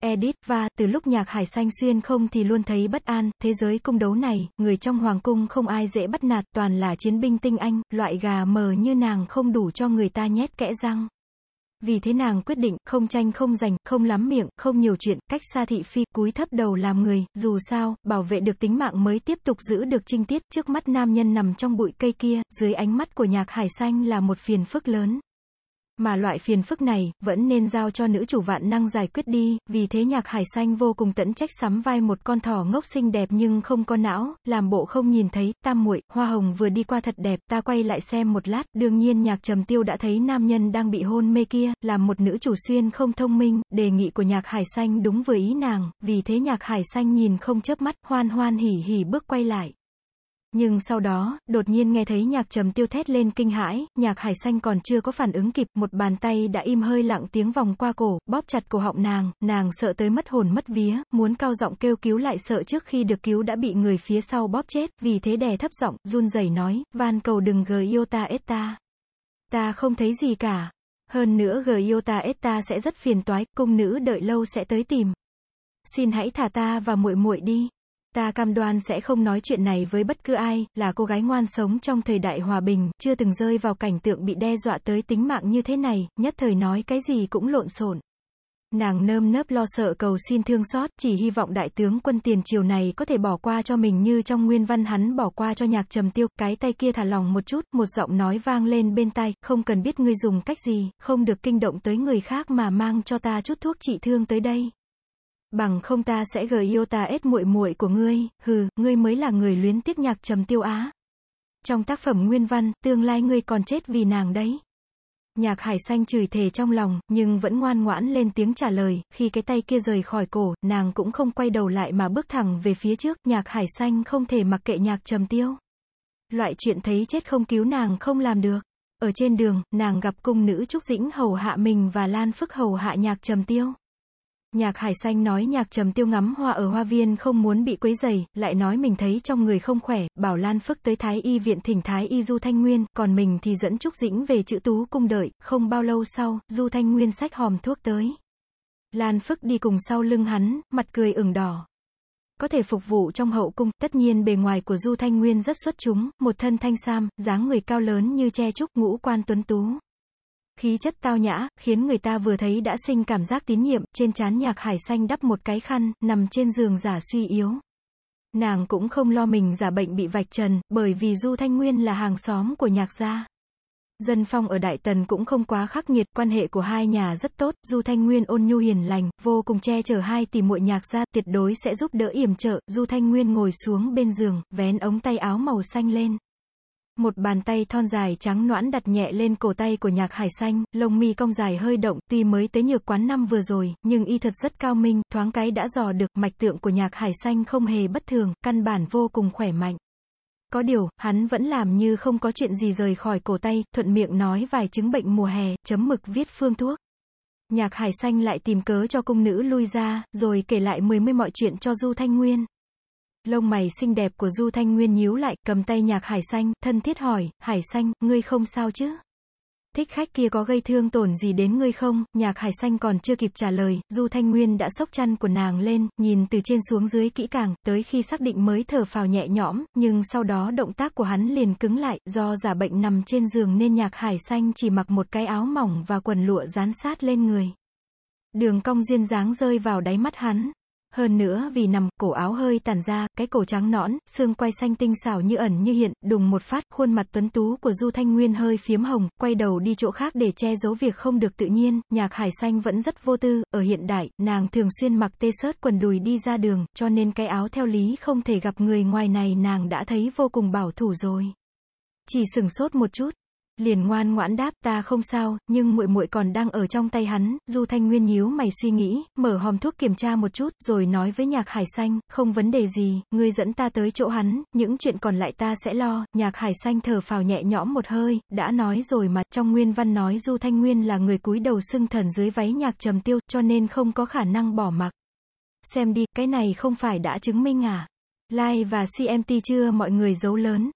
Edith và, từ lúc nhạc hải xanh xuyên không thì luôn thấy bất an, thế giới cung đấu này, người trong hoàng cung không ai dễ bắt nạt, toàn là chiến binh tinh anh, loại gà mờ như nàng không đủ cho người ta nhét kẽ răng. Vì thế nàng quyết định, không tranh không giành, không lắm miệng, không nhiều chuyện, cách xa thị phi, cúi thấp đầu làm người, dù sao, bảo vệ được tính mạng mới tiếp tục giữ được trinh tiết, trước mắt nam nhân nằm trong bụi cây kia, dưới ánh mắt của nhạc hải xanh là một phiền phức lớn. Mà loại phiền phức này, vẫn nên giao cho nữ chủ vạn năng giải quyết đi, vì thế nhạc hải xanh vô cùng tẫn trách sắm vai một con thỏ ngốc xinh đẹp nhưng không có não, làm bộ không nhìn thấy, tam muội hoa hồng vừa đi qua thật đẹp, ta quay lại xem một lát, đương nhiên nhạc trầm tiêu đã thấy nam nhân đang bị hôn mê kia, làm một nữ chủ xuyên không thông minh, đề nghị của nhạc hải xanh đúng với ý nàng, vì thế nhạc hải xanh nhìn không chớp mắt, hoan hoan hỉ hỉ bước quay lại. Nhưng sau đó, đột nhiên nghe thấy nhạc trầm tiêu thét lên kinh hãi, nhạc hải xanh còn chưa có phản ứng kịp, một bàn tay đã im hơi lặng tiếng vòng qua cổ, bóp chặt cổ họng nàng, nàng sợ tới mất hồn mất vía, muốn cao giọng kêu cứu lại sợ trước khi được cứu đã bị người phía sau bóp chết, vì thế đè thấp giọng, run rẩy nói, van cầu đừng gờ yêu ta ết ta. Ta không thấy gì cả. Hơn nữa gờ yêu ta ết ta sẽ rất phiền toái, cung nữ đợi lâu sẽ tới tìm. Xin hãy thả ta và muội muội đi. Ta cam đoan sẽ không nói chuyện này với bất cứ ai, là cô gái ngoan sống trong thời đại hòa bình, chưa từng rơi vào cảnh tượng bị đe dọa tới tính mạng như thế này, nhất thời nói cái gì cũng lộn xộn. Nàng nơm nớp lo sợ cầu xin thương xót, chỉ hy vọng đại tướng quân tiền triều này có thể bỏ qua cho mình như trong nguyên văn hắn bỏ qua cho nhạc trầm tiêu, cái tay kia thả lòng một chút, một giọng nói vang lên bên tai, không cần biết ngươi dùng cách gì, không được kinh động tới người khác mà mang cho ta chút thuốc trị thương tới đây. Bằng không ta sẽ gờ yêu ta ết muội muội của ngươi, hừ, ngươi mới là người luyến tiếc nhạc trầm tiêu á. Trong tác phẩm nguyên văn, tương lai ngươi còn chết vì nàng đấy. Nhạc hải xanh chửi thề trong lòng, nhưng vẫn ngoan ngoãn lên tiếng trả lời, khi cái tay kia rời khỏi cổ, nàng cũng không quay đầu lại mà bước thẳng về phía trước, nhạc hải xanh không thể mặc kệ nhạc trầm tiêu. Loại chuyện thấy chết không cứu nàng không làm được. Ở trên đường, nàng gặp cung nữ Trúc Dĩnh hầu hạ mình và Lan Phức hầu hạ nhạc trầm tiêu. Nhạc Hải Xanh nói nhạc trầm tiêu ngắm hoa ở hoa viên không muốn bị quấy giày, lại nói mình thấy trong người không khỏe, bảo Lan Phức tới Thái Y viện thỉnh Thái Y Du Thanh Nguyên, còn mình thì dẫn Trúc Dĩnh về chữ tú cung đợi, không bao lâu sau, Du Thanh Nguyên sách hòm thuốc tới. Lan Phức đi cùng sau lưng hắn, mặt cười ửng đỏ. Có thể phục vụ trong hậu cung, tất nhiên bề ngoài của Du Thanh Nguyên rất xuất chúng, một thân thanh sam, dáng người cao lớn như che trúc, ngũ quan tuấn tú khí chất tao nhã, khiến người ta vừa thấy đã sinh cảm giác tín nhiệm, trên trán nhạc hải xanh đắp một cái khăn, nằm trên giường giả suy yếu. Nàng cũng không lo mình giả bệnh bị vạch trần, bởi vì Du Thanh Nguyên là hàng xóm của nhạc gia. Dân phong ở Đại Tần cũng không quá khắc nghiệt, quan hệ của hai nhà rất tốt, Du Thanh Nguyên ôn nhu hiền lành, vô cùng che chở hai tỷ muội nhạc gia, tuyệt đối sẽ giúp đỡ yểm trợ, Du Thanh Nguyên ngồi xuống bên giường, vén ống tay áo màu xanh lên. Một bàn tay thon dài trắng noãn đặt nhẹ lên cổ tay của nhạc hải xanh, lông mi cong dài hơi động, tuy mới tới nhược quán năm vừa rồi, nhưng y thật rất cao minh, thoáng cái đã dò được, mạch tượng của nhạc hải xanh không hề bất thường, căn bản vô cùng khỏe mạnh. Có điều, hắn vẫn làm như không có chuyện gì rời khỏi cổ tay, thuận miệng nói vài chứng bệnh mùa hè, chấm mực viết phương thuốc. Nhạc hải xanh lại tìm cớ cho cung nữ lui ra, rồi kể lại mười mươi mọi chuyện cho Du Thanh Nguyên. Lông mày xinh đẹp của Du Thanh Nguyên nhíu lại, cầm tay nhạc Hải Xanh, thân thiết hỏi, Hải Xanh, ngươi không sao chứ? Thích khách kia có gây thương tổn gì đến ngươi không? Nhạc Hải Xanh còn chưa kịp trả lời, Du Thanh Nguyên đã sốc chăn của nàng lên, nhìn từ trên xuống dưới kỹ càng, tới khi xác định mới thở phào nhẹ nhõm, nhưng sau đó động tác của hắn liền cứng lại, do giả bệnh nằm trên giường nên Nhạc Hải Xanh chỉ mặc một cái áo mỏng và quần lụa dán sát lên người. Đường cong duyên dáng rơi vào đáy mắt hắn. Hơn nữa vì nằm, cổ áo hơi tàn ra, cái cổ trắng nõn, xương quay xanh tinh xảo như ẩn như hiện, đùng một phát, khuôn mặt tuấn tú của Du Thanh Nguyên hơi phiếm hồng, quay đầu đi chỗ khác để che giấu việc không được tự nhiên, nhạc hải xanh vẫn rất vô tư, ở hiện đại, nàng thường xuyên mặc tê sớt quần đùi đi ra đường, cho nên cái áo theo lý không thể gặp người ngoài này nàng đã thấy vô cùng bảo thủ rồi. Chỉ sừng sốt một chút, liền ngoan ngoãn đáp, ta không sao, nhưng muội muội còn đang ở trong tay hắn, Du Thanh Nguyên nhíu mày suy nghĩ, mở hòm thuốc kiểm tra một chút, rồi nói với Nhạc Hải Xanh, không vấn đề gì, ngươi dẫn ta tới chỗ hắn, những chuyện còn lại ta sẽ lo, Nhạc Hải Xanh thở phào nhẹ nhõm một hơi, đã nói rồi mà, trong nguyên văn nói Du Thanh Nguyên là người cúi đầu xưng thần dưới váy Nhạc Trầm Tiêu, cho nên không có khả năng bỏ mặc. Xem đi, cái này không phải đã chứng minh à? Like và CMT chưa mọi người giấu lớn.